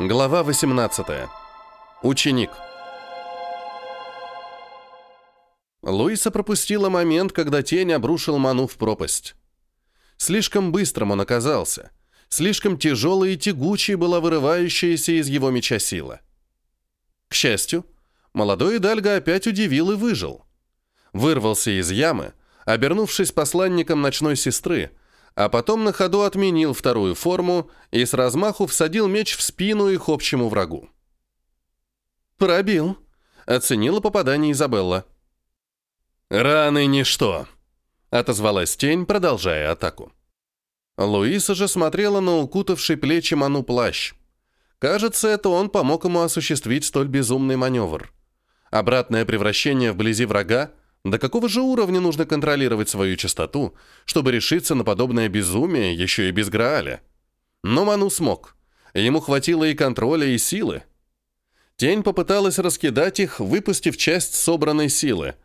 Глава 18. Ученик. Луиса пропустила момент, когда тень обрушил Ману в пропасть. Слишком быстрым он оказался. Слишком тяжелой и тягучей была вырывающаяся из его меча сила. К счастью, молодой Идальго опять удивил и выжил. Вырвался из ямы, обернувшись посланником ночной сестры, а потом на ходу отменил вторую форму и с размаху всадил меч в спину их общему врагу. «Пробил», — оценила попадание Изабелла. «Раны ничто», — отозвалась тень, продолжая атаку. Луиса же смотрела на укутавший плечи Ману плащ. Кажется, это он помог ему осуществить столь безумный маневр. Обратное превращение вблизи врага до какого же уровня нужно контролировать свою частоту, чтобы решиться на подобное безумие еще и без Грааля? Но Ману смог. Ему хватило и контроля, и силы. Тень попыталась раскидать их, выпустив часть собранной силы.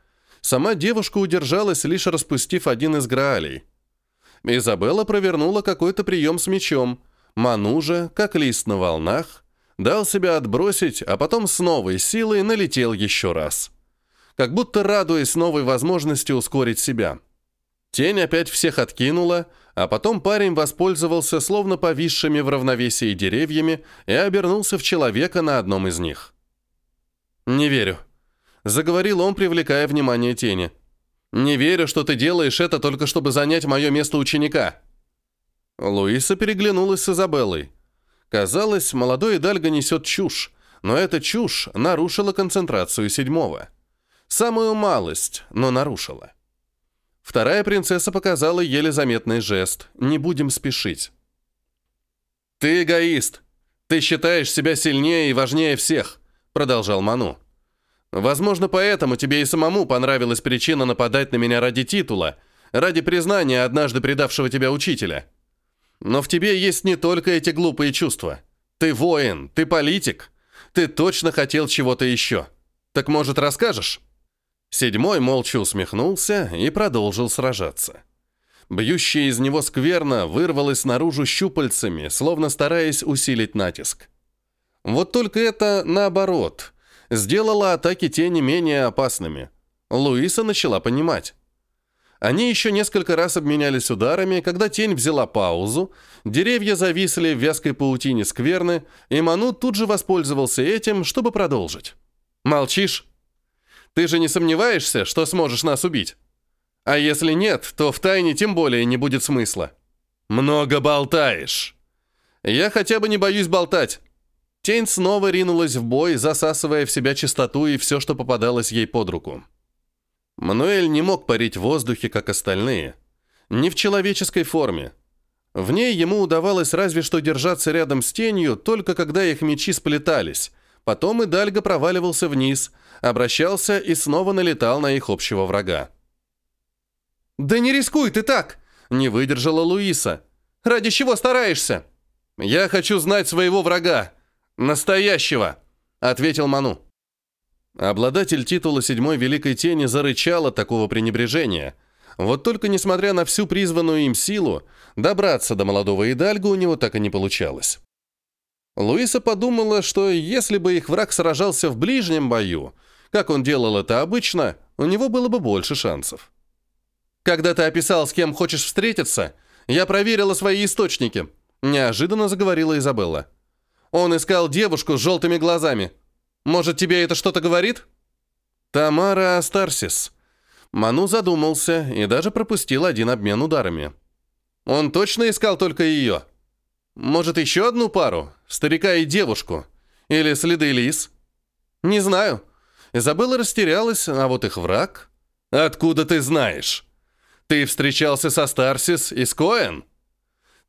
Сама девушка удержалась, лишь распустив один из Граалей. Изабелла провернула какой-то прием с мечом. Ману же, как лист на волнах, дал себя отбросить, а потом с новой силой налетел еще раз как будто радуясь новой возможности ускорить себя. Тень опять всех откинула, а потом парень воспользовался словно повисшими в равновесии деревьями и обернулся в человека на одном из них. «Не верю», — заговорил он, привлекая внимание тени. «Не верю, что ты делаешь это только чтобы занять мое место ученика». Луиса переглянулась с Изабеллой. Казалось, молодой Дальго несет чушь, но эта чушь нарушила концентрацию седьмого. Самую малость, но нарушила. Вторая принцесса показала еле заметный жест. «Не будем спешить». «Ты эгоист. Ты считаешь себя сильнее и важнее всех», — продолжал Ману. «Возможно, поэтому тебе и самому понравилась причина нападать на меня ради титула, ради признания однажды предавшего тебя учителя. Но в тебе есть не только эти глупые чувства. Ты воин, ты политик. Ты точно хотел чего-то еще. Так, может, расскажешь?» Седьмой молча усмехнулся и продолжил сражаться. Бьющая из него скверно вырвалась наружу щупальцами, словно стараясь усилить натиск. Вот только это, наоборот, сделало атаки тени менее опасными. Луиса начала понимать. Они еще несколько раз обменялись ударами, когда тень взяла паузу, деревья зависли в вязкой паутине скверны, и Ману тут же воспользовался этим, чтобы продолжить. «Молчишь?» Ты же не сомневаешься, что сможешь нас убить? А если нет, то в тайне тем более не будет смысла. Много болтаешь. Я хотя бы не боюсь болтать. Тень снова ринулась в бой, засасывая в себя чистоту и все, что попадалось ей под руку. Мануэль не мог парить в воздухе, как остальные. Не в человеческой форме. В ней ему удавалось разве что держаться рядом с тенью, только когда их мечи сплетались. Потом и Дальго проваливался вниз, обращался и снова налетал на их общего врага. «Да не рискуй ты так!» — не выдержала Луиса. «Ради чего стараешься?» «Я хочу знать своего врага. Настоящего!» — ответил Ману. Обладатель титула седьмой Великой Тени зарычал от такого пренебрежения. Вот только, несмотря на всю призванную им силу, добраться до молодого Идальга у него так и не получалось. Луиса подумала, что если бы их враг сражался в ближнем бою, как он делал это обычно, у него было бы больше шансов. «Когда ты описал, с кем хочешь встретиться, я проверила свои источники», — неожиданно заговорила Изабелла. «Он искал девушку с желтыми глазами. Может, тебе это что-то говорит?» «Тамара Астарсис». Ману задумался и даже пропустил один обмен ударами. «Он точно искал только ее? Может, еще одну пару? Старика и девушку? Или следы лис?» «Не знаю», Изабелла растерялась, а вот их враг... «Откуда ты знаешь? Ты встречался со Старсис и с Коэн?»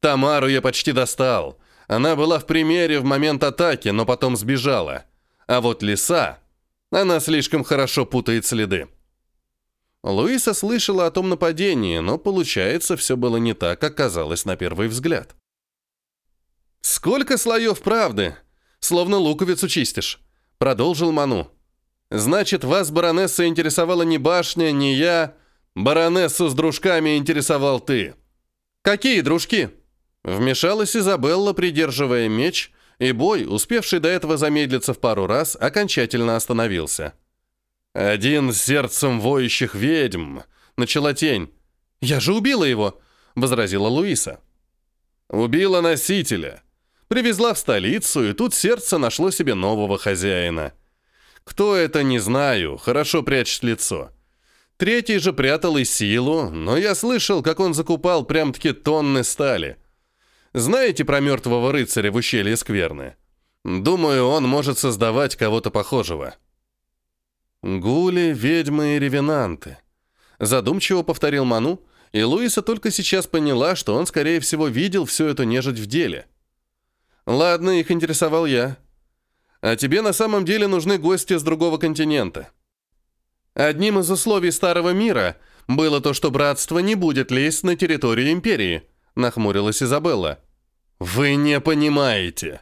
«Тамару я почти достал. Она была в примере в момент атаки, но потом сбежала. А вот лиса... Она слишком хорошо путает следы». Луиса слышала о том нападении, но, получается, все было не так, как казалось на первый взгляд. «Сколько слоев правды! Словно луковицу чистишь!» — продолжил Ману. Значит, вас, баронесса, интересовала не башня, не я. Баронессу с дружками интересовал ты. Какие дружки? Вмешалась Изабелла, придерживая меч, и бой, успевший до этого замедлиться в пару раз, окончательно остановился. «Один с сердцем воющих ведьм», — начала тень. «Я же убила его», — возразила Луиса. «Убила носителя. Привезла в столицу, и тут сердце нашло себе нового хозяина. Кто это, не знаю, хорошо прячет лицо. Третий же прятал и силу, но я слышал, как он закупал прям-таки тонны стали. Знаете про мертвого рыцаря в ущелье Скверны? Думаю, он может создавать кого-то похожего. Гули, ведьмы и ревенанты. Задумчиво повторил Ману, и Луиса только сейчас поняла, что он, скорее всего, видел всю эту нежить в деле. Ладно, их интересовал я. А тебе на самом деле нужны гости с другого континента. Одним из условий Старого Мира было то, что братство не будет лезть на территорию Империи, нахмурилась Изабелла. Вы не понимаете.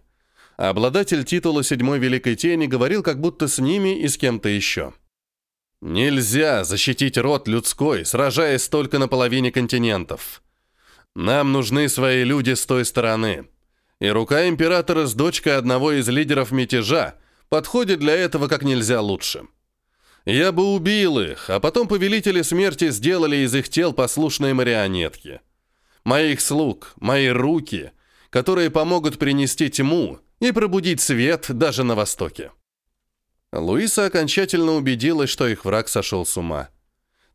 Обладатель титула Седьмой Великой Тени говорил как будто с ними и с кем-то еще. Нельзя защитить род людской, сражаясь только на половине континентов. Нам нужны свои люди с той стороны. И рука императора с дочкой одного из лидеров мятежа подходит для этого как нельзя лучше. Я бы убил их, а потом повелители смерти сделали из их тел послушные марионетки. Моих слуг, мои руки, которые помогут принести тьму и пробудить свет даже на Востоке. Луиса окончательно убедилась, что их враг сошел с ума.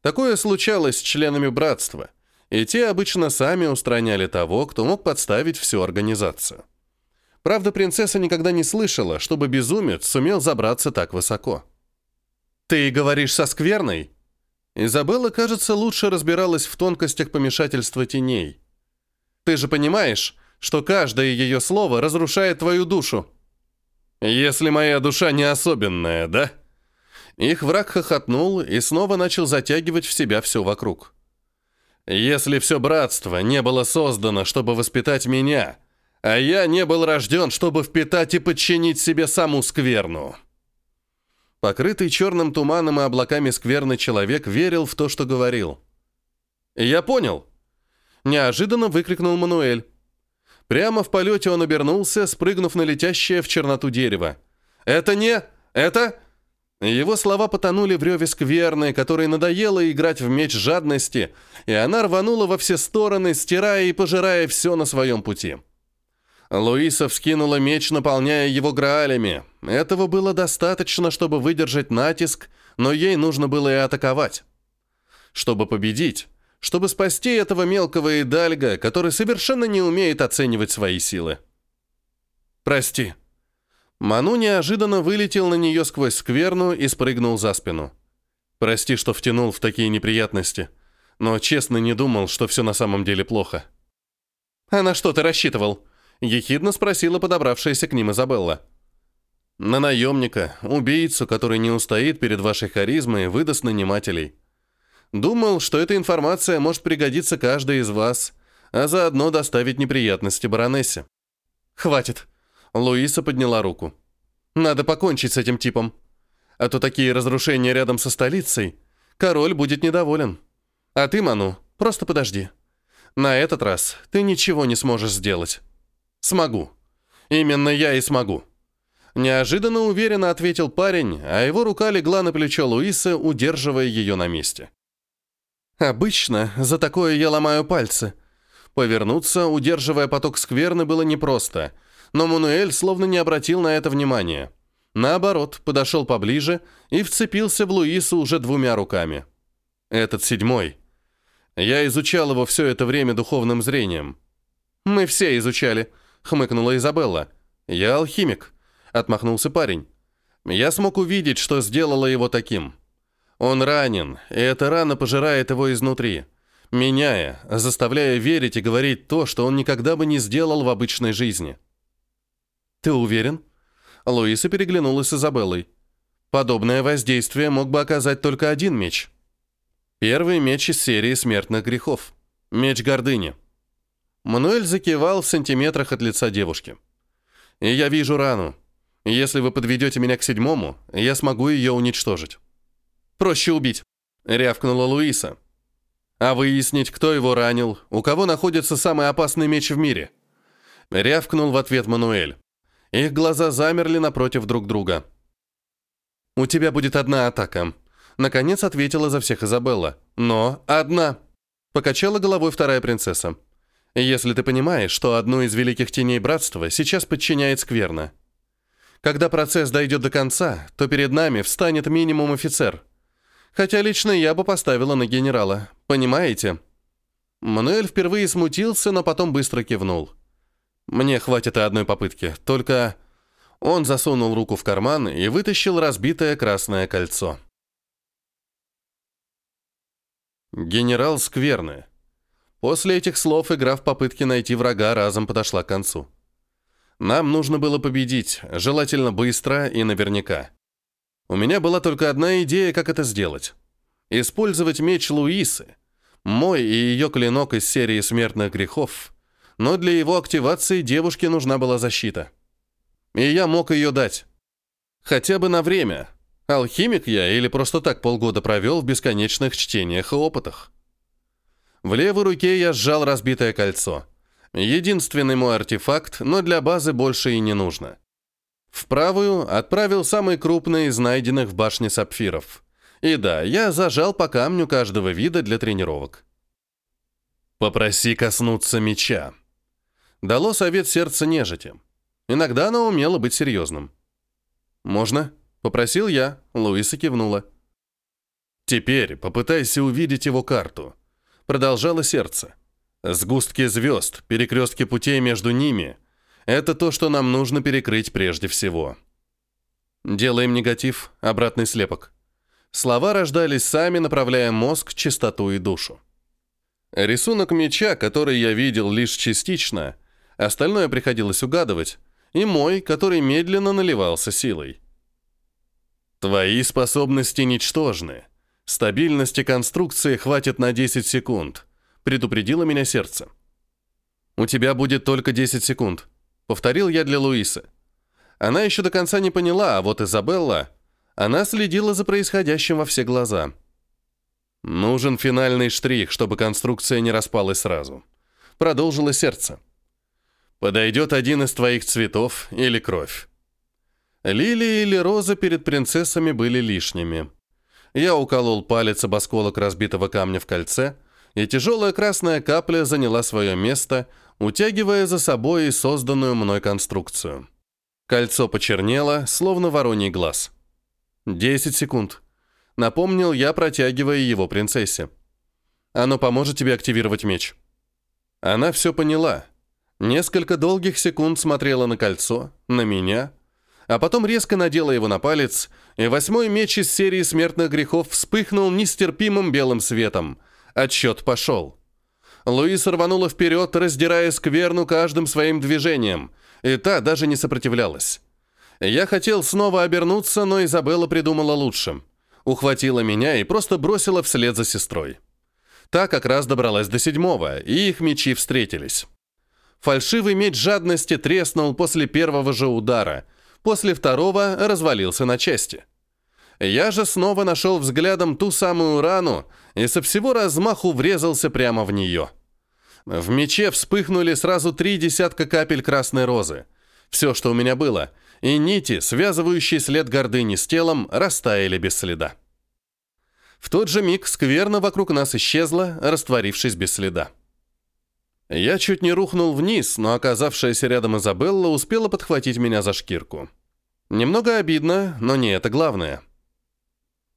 Такое случалось с членами братства, и те обычно сами устраняли того, кто мог подставить всю организацию. Правда, принцесса никогда не слышала, чтобы безумец сумел забраться так высоко. «Ты говоришь со скверной?» Изабелла, кажется, лучше разбиралась в тонкостях помешательства теней. «Ты же понимаешь, что каждое ее слово разрушает твою душу?» «Если моя душа не особенная, да?» Их враг хохотнул и снова начал затягивать в себя все вокруг. «Если все братство не было создано, чтобы воспитать меня, а я не был рожден, чтобы впитать и подчинить себе саму скверну». Покрытый черным туманом и облаками скверный человек верил в то, что говорил. «Я понял!» Неожиданно выкрикнул Мануэль. Прямо в полете он обернулся, спрыгнув на летящее в черноту дерево. «Это не... Это...» Его слова потонули в реве скверной, которой надоело играть в меч жадности, и она рванула во все стороны, стирая и пожирая все на своем пути. Луиса вскинула меч, наполняя его граалями. Этого было достаточно, чтобы выдержать натиск, но ей нужно было и атаковать. Чтобы победить, чтобы спасти этого мелкого идальга, который совершенно не умеет оценивать свои силы. «Прости». Ману неожиданно вылетел на нее сквозь скверну и спрыгнул за спину. «Прости, что втянул в такие неприятности, но честно не думал, что все на самом деле плохо». «А на что ты рассчитывал?» — ехидно спросила подобравшаяся к ним Изабелла. «На наемника, убийцу, который не устоит перед вашей харизмой выдаст нанимателей. Думал, что эта информация может пригодиться каждой из вас, а заодно доставить неприятности баронессе». «Хватит!» — Луиса подняла руку. «Надо покончить с этим типом. А то такие разрушения рядом со столицей. Король будет недоволен. А ты, Ману, просто подожди. На этот раз ты ничего не сможешь сделать». «Смогу. Именно я и смогу». Неожиданно уверенно ответил парень, а его рука легла на плечо Луисы, удерживая ее на месте. «Обычно за такое я ломаю пальцы». Повернуться, удерживая поток скверны, было непросто, но Мануэль словно не обратил на это внимания. Наоборот, подошел поближе и вцепился в Луису уже двумя руками. Этот седьмой. Я изучал его все это время духовным зрением. Мы все изучали, хмыкнула Изабелла. «Я алхимик», — отмахнулся парень. «Я смог увидеть, что сделало его таким. Он ранен, и эта рана пожирает его изнутри, меняя, заставляя верить и говорить то, что он никогда бы не сделал в обычной жизни». «Ты уверен?» Луиса переглянулась с Изабеллой. «Подобное воздействие мог бы оказать только один меч. Первый меч из серии смертных грехов. Меч гордыни». Мануэль закивал в сантиметрах от лица девушки. «И я вижу рану. Если вы подведете меня к седьмому, я смогу ее уничтожить». «Проще убить», — рявкнула Луиса. «А выяснить, кто его ранил, у кого находится самый опасный меч в мире?» Рявкнул в ответ Мануэль. Их глаза замерли напротив друг друга. «У тебя будет одна атака», — наконец ответила за всех Изабелла. «Но одна», — покачала головой вторая принцесса. «Если ты понимаешь, что одну из великих теней братства сейчас подчиняет скверно. Когда процесс дойдет до конца, то перед нами встанет минимум офицер. Хотя лично я бы поставила на генерала. Понимаете?» Мануэль впервые смутился, но потом быстро кивнул. «Мне хватит и одной попытки. Только...» Он засунул руку в карман и вытащил разбитое красное кольцо. Генерал Скверны. После этих слов игра в попытке найти врага разом подошла к концу. Нам нужно было победить, желательно быстро и наверняка. У меня была только одна идея, как это сделать. Использовать меч Луисы, мой и ее клинок из серии смертных грехов, но для его активации девушке нужна была защита. И я мог ее дать. Хотя бы на время. Алхимик я или просто так полгода провел в бесконечных чтениях и опытах. В левой руке я сжал разбитое кольцо. Единственный мой артефакт, но для базы больше и не нужно. В правую отправил самый крупный из найденных в башне сапфиров. И да, я зажал по камню каждого вида для тренировок. «Попроси коснуться меча». Дало совет сердца нежити. Иногда оно умело быть серьезным. «Можно?» — попросил я, Луиса кивнула. «Теперь попытайся увидеть его карту», — продолжало сердце. «Сгустки звезд, перекрестки путей между ними — это то, что нам нужно перекрыть прежде всего. Делаем негатив, обратный слепок. Слова рождались сами, направляя мозг, чистоту и душу. Рисунок меча, который я видел лишь частично, остальное приходилось угадывать, и мой, который медленно наливался силой. Твои способности ничтожны. Стабильности конструкции хватит на 10 секунд, предупредило меня сердце. У тебя будет только 10 секунд. Повторил я для Луисы. Она еще до конца не поняла, а вот Изабелла... Она следила за происходящим во все глаза. «Нужен финальный штрих, чтобы конструкция не распалась сразу», — продолжило сердце. «Подойдет один из твоих цветов или кровь». Лилии или роза перед принцессами были лишними. Я уколол палец об осколок разбитого камня в кольце, и тяжелая красная капля заняла свое место, утягивая за собой созданную мной конструкцию. Кольцо почернело, словно вороний глаз. «Десять секунд», — напомнил я, протягивая его принцессе. «Оно поможет тебе активировать меч». Она все поняла. Несколько долгих секунд смотрела на кольцо, на меня, а потом резко надела его на палец, и восьмой меч из серии смертных грехов вспыхнул нестерпимым белым светом. Отсчет пошел. Луиса рванула вперед, раздирая скверну каждым своим движением, и та даже не сопротивлялась. Я хотел снова обернуться, но Изабелла придумала лучше. Ухватила меня и просто бросила вслед за сестрой. Та как раз добралась до седьмого, и их мечи встретились. Фальшивый меч жадности треснул после первого же удара, после второго развалился на части. Я же снова нашел взглядом ту самую рану и со всего размаху врезался прямо в нее. В мече вспыхнули сразу три десятка капель красной розы. Все, что у меня было, и нити, связывающие след гордыни с телом, растаяли без следа. В тот же миг скверно вокруг нас исчезла, растворившись без следа. Я чуть не рухнул вниз, но оказавшаяся рядом Изабелла успела подхватить меня за шкирку. Немного обидно, но не это главное.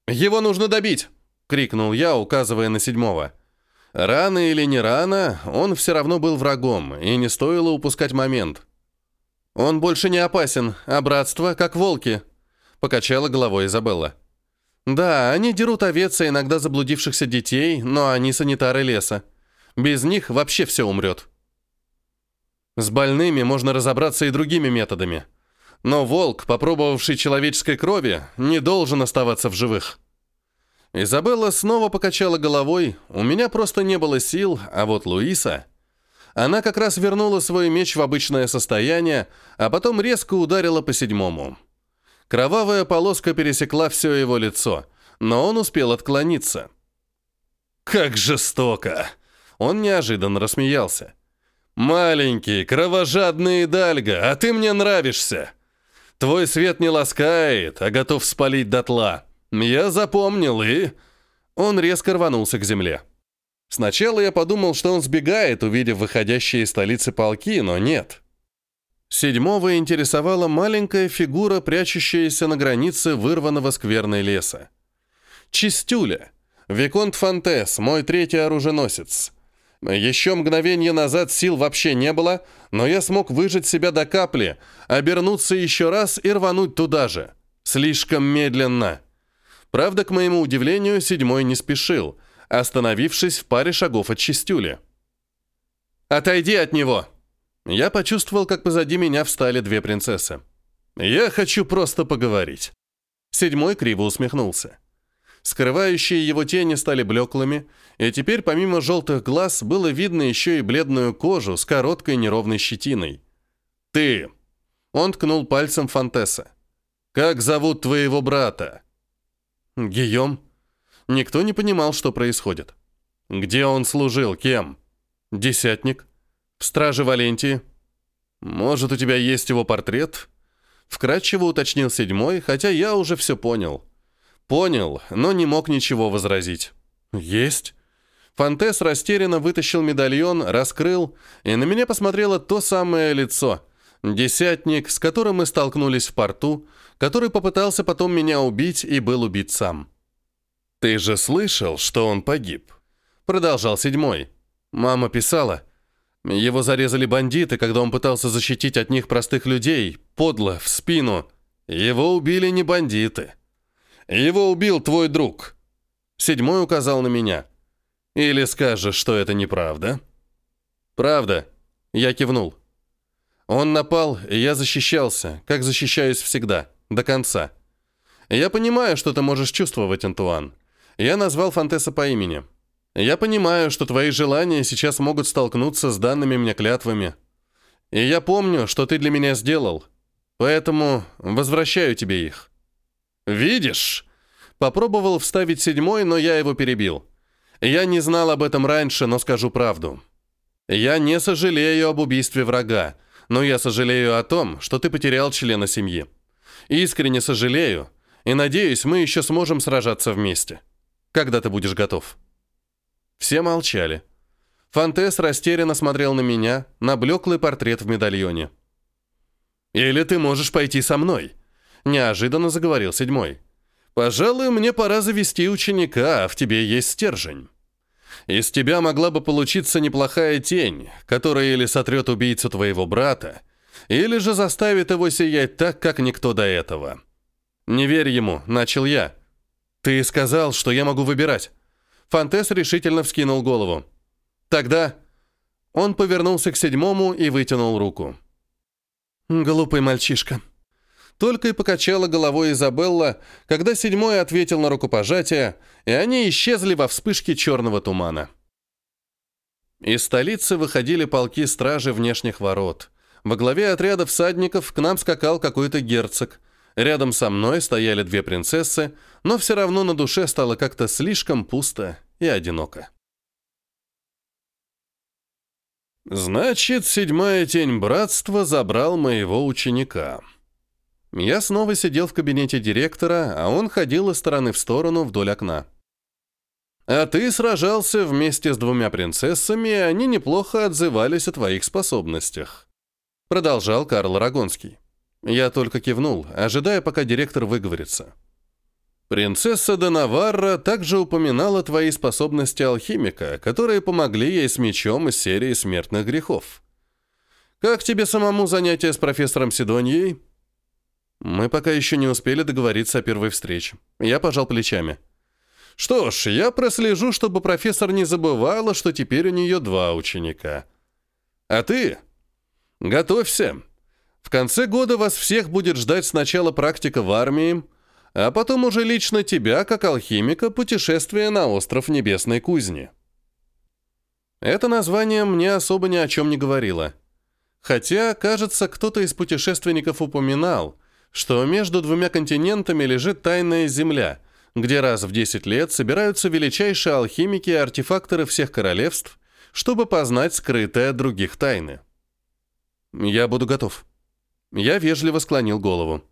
«Его нужно добить!» — крикнул я, указывая на седьмого. Рано или не рано, он все равно был врагом, и не стоило упускать момент. «Он больше не опасен, а братство, как волки», — покачала головой Изабелла. «Да, они дерут овец и иногда заблудившихся детей, но они санитары леса. Без них вообще все умрет». С больными можно разобраться и другими методами. Но волк, попробовавший человеческой крови, не должен оставаться в живых. Изабелла снова покачала головой. У меня просто не было сил, а вот Луиса... Она как раз вернула свой меч в обычное состояние, а потом резко ударила по седьмому. Кровавая полоска пересекла все его лицо, но он успел отклониться. «Как жестоко!» Он неожиданно рассмеялся. «Маленький, кровожадный Дальга, а ты мне нравишься. Твой свет не ласкает, а готов спалить дотла. Я запомнил и...» Он резко рванулся к земле. Сначала я подумал, что он сбегает, увидев выходящие из столицы полки, но нет. Седьмого интересовала маленькая фигура, прячущаяся на границе вырванного скверной леса. Чистюля. Виконт Фантес, мой третий оруженосец. Еще мгновение назад сил вообще не было, но я смог выжать себя до капли, обернуться еще раз и рвануть туда же. Слишком медленно. Правда, к моему удивлению, седьмой не спешил, остановившись в паре шагов от Чистюли. «Отойди от него!» Я почувствовал, как позади меня встали две принцессы. «Я хочу просто поговорить». Седьмой криво усмехнулся. Скрывающие его тени стали блеклыми, и теперь помимо желтых глаз было видно еще и бледную кожу с короткой неровной щетиной. «Ты!» Он ткнул пальцем Фантесса. «Как зовут твоего брата?» «Гийом». Никто не понимал, что происходит. «Где он служил? Кем?» «Десятник». «В страже Валентии». «Может, у тебя есть его портрет?» Вкратчиво уточнил седьмой, хотя я уже все понял. Понял, но не мог ничего возразить. «Есть». Фантес растерянно вытащил медальон, раскрыл, и на меня посмотрело то самое лицо. Десятник, с которым мы столкнулись в порту, который попытался потом меня убить и был убит сам. «Ты же слышал, что он погиб?» Продолжал седьмой. Мама писала. Его зарезали бандиты, когда он пытался защитить от них простых людей, подло, в спину. Его убили не бандиты. Его убил твой друг. Седьмой указал на меня. Или скажешь, что это неправда? Правда. Я кивнул. Он напал, и я защищался, как защищаюсь всегда, до конца. Я понимаю, что ты можешь чувствовать, Антуан. Я назвал Фантеса по имени. Я понимаю, что твои желания сейчас могут столкнуться с данными мне клятвами. И я помню, что ты для меня сделал. Поэтому возвращаю тебе их. «Видишь?» Попробовал вставить седьмой, но я его перебил. Я не знал об этом раньше, но скажу правду. Я не сожалею об убийстве врага, но я сожалею о том, что ты потерял члена семьи. Искренне сожалею, и надеюсь, мы еще сможем сражаться вместе. Когда ты будешь готов?» Все молчали. Фантес растерянно смотрел на меня, на блеклый портрет в медальоне. «Или ты можешь пойти со мной?» Неожиданно заговорил седьмой. «Пожалуй, мне пора завести ученика, а в тебе есть стержень. Из тебя могла бы получиться неплохая тень, которая или сотрет убийцу твоего брата, или же заставит его сиять так, как никто до этого. Не верь ему, начал я. Ты сказал, что я могу выбирать. Фантес решительно вскинул голову. Тогда он повернулся к седьмому и вытянул руку. Глупый мальчишка. Только и покачала головой Изабелла, когда седьмой ответил на рукопожатие, и они исчезли во вспышке черного тумана. Из столицы выходили полки стражи внешних ворот. Во главе отряда всадников к нам скакал какой-то герцог. Рядом со мной стояли две принцессы, но все равно на душе стало как-то слишком пусто и одиноко. Значит, седьмая тень братства забрал моего ученика. Я снова сидел в кабинете директора, а он ходил из стороны в сторону вдоль окна. «А ты сражался вместе с двумя принцессами, и они неплохо отзывались о твоих способностях», — продолжал Карл Рагонский. Я только кивнул, ожидая, пока директор выговорится. «Принцесса де Наварра также упоминала твои способности алхимика, которые помогли ей с мечом из серии смертных грехов. Как тебе самому занятие с профессором Сидоньей?» Мы пока еще не успели договориться о первой встрече. Я пожал плечами. Что ж, я прослежу, чтобы профессор не забывала, что теперь у нее два ученика. А ты? Готовься. В конце года вас всех будет ждать сначала практика в армии, а потом уже лично тебя, как алхимика, путешествие на остров Небесной Кузни. Это название мне особо ни о чем не говорило. Хотя, кажется, кто-то из путешественников упоминал, что между двумя континентами лежит тайная земля, где раз в 10 лет собираются величайшие алхимики и артефакторы всех королевств, чтобы познать скрытое от других тайны. «Я буду готов». Я вежливо склонил голову.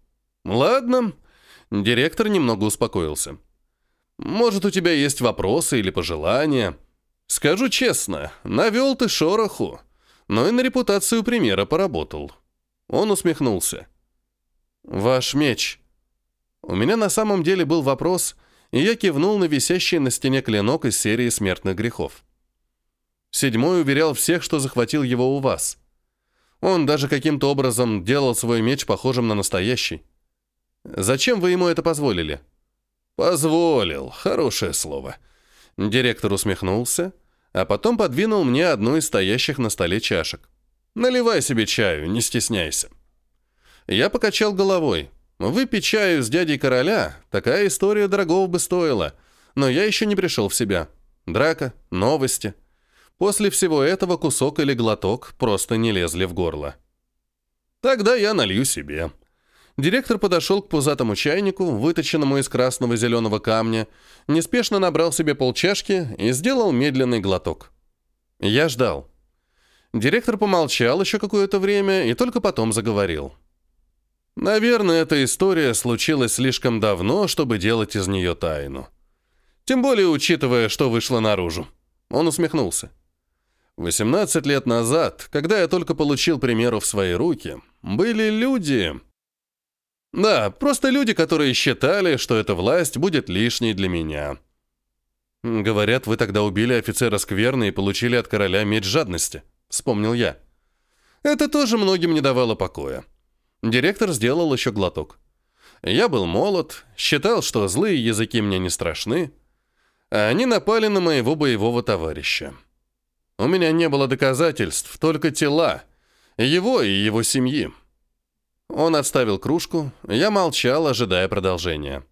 «Ладно». Директор немного успокоился. «Может, у тебя есть вопросы или пожелания?» «Скажу честно, навел ты шороху, но и на репутацию примера поработал». Он усмехнулся. «Ваш меч». У меня на самом деле был вопрос, и я кивнул на висящий на стене клинок из серии смертных грехов. Седьмой уверял всех, что захватил его у вас. Он даже каким-то образом делал свой меч похожим на настоящий. Зачем вы ему это позволили? Позволил, хорошее слово. Директор усмехнулся, а потом подвинул мне одну из стоящих на столе чашек. Наливай себе чаю, не стесняйся. Я покачал головой. Выпить чаю с дядей короля, такая история дорогого бы стоила, но я еще не пришел в себя. Драка, новости — После всего этого кусок или глоток просто не лезли в горло. Тогда я налью себе. Директор подошел к пузатому чайнику, выточенному из красного зеленого камня, неспешно набрал себе полчашки и сделал медленный глоток. Я ждал. Директор помолчал еще какое-то время и только потом заговорил. Наверное, эта история случилась слишком давно, чтобы делать из нее тайну. Тем более, учитывая, что вышло наружу. Он усмехнулся. 18 лет назад, когда я только получил примеру в свои руки, были люди... Да, просто люди, которые считали, что эта власть будет лишней для меня. Говорят, вы тогда убили офицера Скверны и получили от короля меч жадности, вспомнил я. Это тоже многим не давало покоя. Директор сделал еще глоток. Я был молод, считал, что злые языки мне не страшны, а они напали на моего боевого товарища. У меня не было доказательств, только тела. Его и его семьи. Он отставил кружку, я молчал, ожидая продолжения.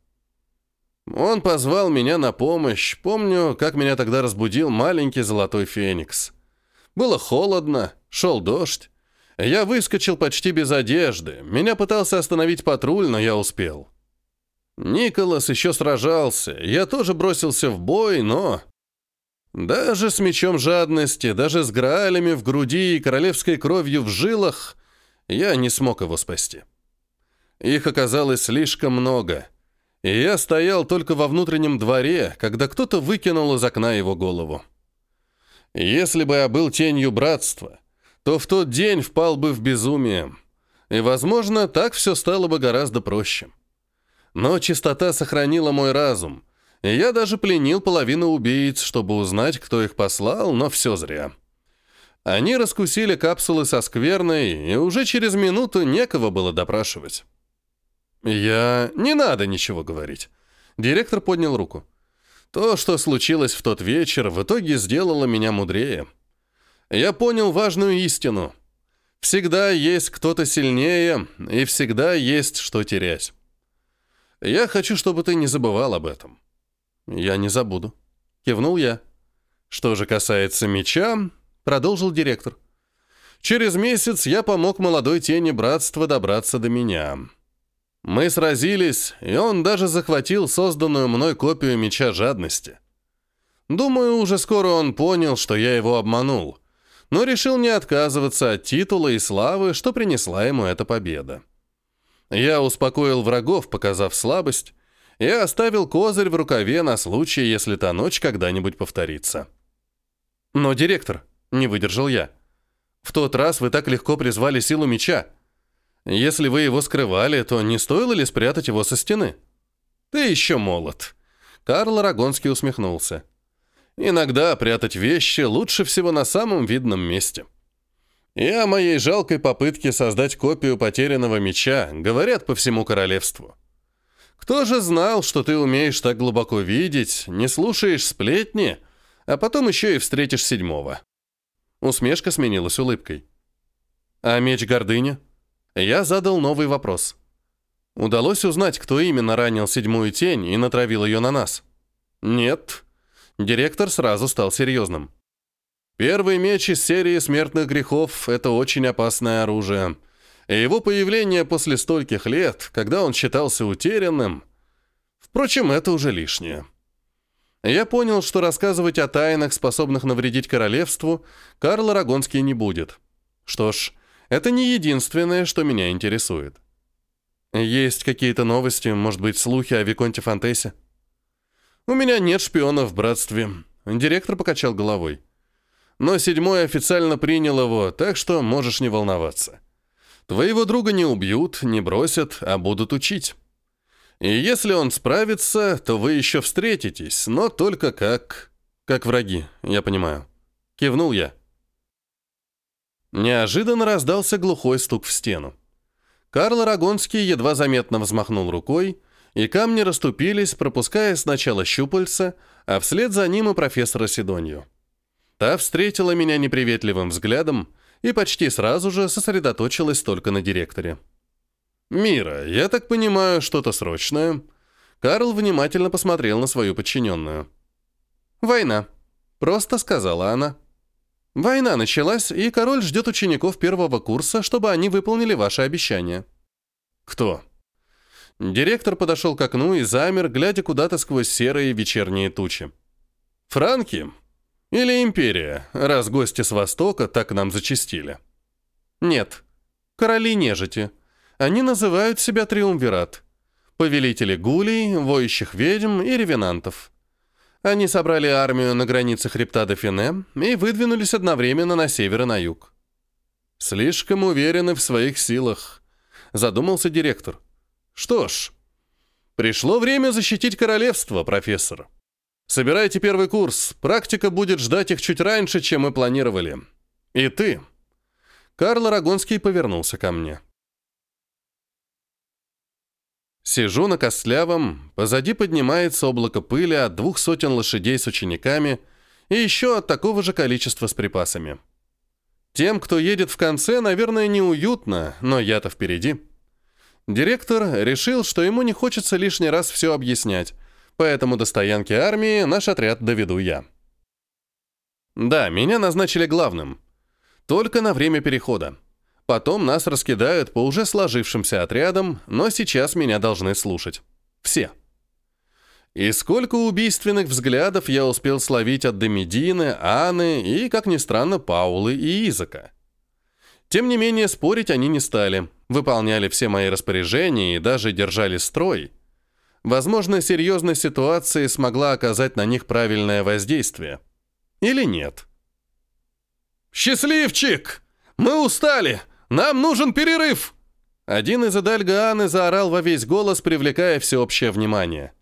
Он позвал меня на помощь. Помню, как меня тогда разбудил маленький золотой феникс. Было холодно, шел дождь. Я выскочил почти без одежды. Меня пытался остановить патруль, но я успел. Николас еще сражался. Я тоже бросился в бой, но... Даже с мечом жадности, даже с граалями в груди и королевской кровью в жилах, я не смог его спасти. Их оказалось слишком много, и я стоял только во внутреннем дворе, когда кто-то выкинул из окна его голову. Если бы я был тенью братства, то в тот день впал бы в безумие, и, возможно, так все стало бы гораздо проще. Но чистота сохранила мой разум — я даже пленил половину убийц, чтобы узнать, кто их послал, но все зря. Они раскусили капсулы со скверной, и уже через минуту некого было допрашивать. Я... Не надо ничего говорить. Директор поднял руку. То, что случилось в тот вечер, в итоге сделало меня мудрее. Я понял важную истину. Всегда есть кто-то сильнее, и всегда есть что терять. Я хочу, чтобы ты не забывал об этом. «Я не забуду», — кивнул я. «Что же касается меча», — продолжил директор. «Через месяц я помог молодой тени братства добраться до меня. Мы сразились, и он даже захватил созданную мной копию меча жадности. Думаю, уже скоро он понял, что я его обманул, но решил не отказываться от титула и славы, что принесла ему эта победа. Я успокоил врагов, показав слабость, и оставил козырь в рукаве на случай, если та ночь когда-нибудь повторится. «Но, директор», — не выдержал я, — «в тот раз вы так легко призвали силу меча. Если вы его скрывали, то не стоило ли спрятать его со стены?» «Ты еще молод», — Карл Арагонский усмехнулся. «Иногда прятать вещи лучше всего на самом видном месте». И о моей жалкой попытке создать копию потерянного меча говорят по всему королевству. Кто же знал, что ты умеешь так глубоко видеть, не слушаешь сплетни, а потом еще и встретишь седьмого?» Усмешка сменилась улыбкой. «А меч гордыня?» Я задал новый вопрос. Удалось узнать, кто именно ранил седьмую тень и натравил ее на нас? Нет. Директор сразу стал серьезным. Первый меч из серии смертных грехов — это очень опасное оружие и его появление после стольких лет, когда он считался утерянным... Впрочем, это уже лишнее. Я понял, что рассказывать о тайнах, способных навредить королевству, Карл Арагонский не будет. Что ж, это не единственное, что меня интересует. Есть какие-то новости, может быть, слухи о Виконте Фантесе? У меня нет шпионов в братстве. Директор покачал головой. Но седьмой официально принял его, так что можешь не волноваться. Твоего друга не убьют, не бросят, а будут учить. И если он справится, то вы еще встретитесь, но только как... как враги, я понимаю. Кивнул я. Неожиданно раздался глухой стук в стену. Карл Арагонский едва заметно взмахнул рукой, и камни расступились, пропуская сначала щупальца, а вслед за ним и профессора Сидонью. Та встретила меня неприветливым взглядом и почти сразу же сосредоточилась только на директоре. «Мира, я так понимаю, что-то срочное?» Карл внимательно посмотрел на свою подчиненную. «Война», — просто сказала она. «Война началась, и король ждет учеников первого курса, чтобы они выполнили ваши обещания». «Кто?» Директор подошел к окну и замер, глядя куда-то сквозь серые вечерние тучи. «Франки? Или империя, раз гости с Востока так нам зачастили?» «Нет. Короли нежити», они называют себя Триумвират. Повелители гулей, воющих ведьм и ревенантов. Они собрали армию на границе хребта Дофине и выдвинулись одновременно на север и на юг. «Слишком уверены в своих силах», — задумался директор. «Что ж, пришло время защитить королевство, профессор. Собирайте первый курс, практика будет ждать их чуть раньше, чем мы планировали. И ты». Карл Арагонский повернулся ко мне. Сижу на костлявом, позади поднимается облако пыли от двух сотен лошадей с учениками и еще от такого же количества с припасами. Тем, кто едет в конце, наверное, неуютно, но я-то впереди. Директор решил, что ему не хочется лишний раз все объяснять, поэтому до стоянки армии наш отряд доведу я. Да, меня назначили главным. Только на время перехода. Потом нас раскидают по уже сложившимся отрядам, но сейчас меня должны слушать. Все. И сколько убийственных взглядов я успел словить от Демидины, Анны и, как ни странно, Паулы и Изака. Тем не менее, спорить они не стали, выполняли все мои распоряжения и даже держали строй. Возможно, серьезность ситуации смогла оказать на них правильное воздействие. Или нет. «Счастливчик! Мы устали! Нам нужен перерыв!» Один из Эдальгааны заорал во весь голос, привлекая всеобщее внимание.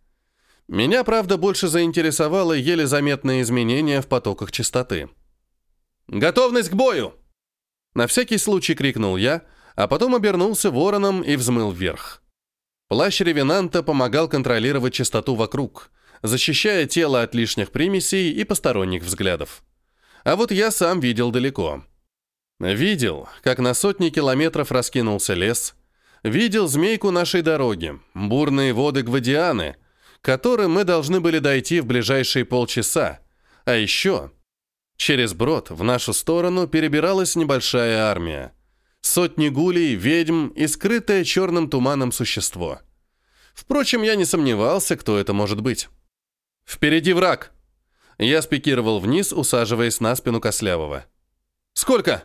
Меня, правда, больше заинтересовало еле заметные изменения в потоках частоты. «Готовность к бою!» На всякий случай крикнул я, а потом обернулся вороном и взмыл вверх. Плащ ревенанта помогал контролировать частоту вокруг, защищая тело от лишних примесей и посторонних взглядов. А вот я сам видел далеко. Видел, как на сотни километров раскинулся лес. Видел змейку нашей дороги, бурные воды Гвадианы, которым мы должны были дойти в ближайшие полчаса. А еще через брод в нашу сторону перебиралась небольшая армия. Сотни гулей, ведьм и скрытое черным туманом существо. Впрочем, я не сомневался, кто это может быть. «Впереди враг!» Я спикировал вниз, усаживаясь на спину Кослявого. «Сколько?»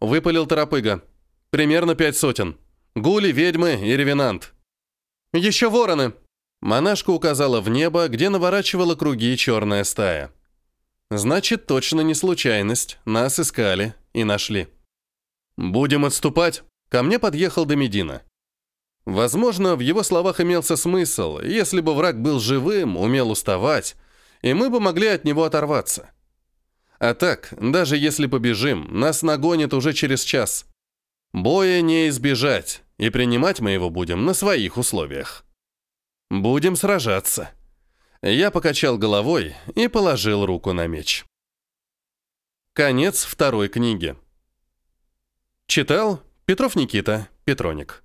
Выпалил торопыга. Примерно пять сотен. Гули, ведьмы и ревенант. Еще вороны. Монашка указала в небо, где наворачивала круги черная стая. Значит, точно не случайность. Нас искали и нашли. Будем отступать. Ко мне подъехал Домедина. Возможно, в его словах имелся смысл, если бы враг был живым, умел уставать, и мы бы могли от него оторваться. А так, даже если побежим, нас нагонят уже через час. Боя не избежать, и принимать мы его будем на своих условиях. Будем сражаться. Я покачал головой и положил руку на меч. Конец второй книги. Читал Петров Никита, Петроник.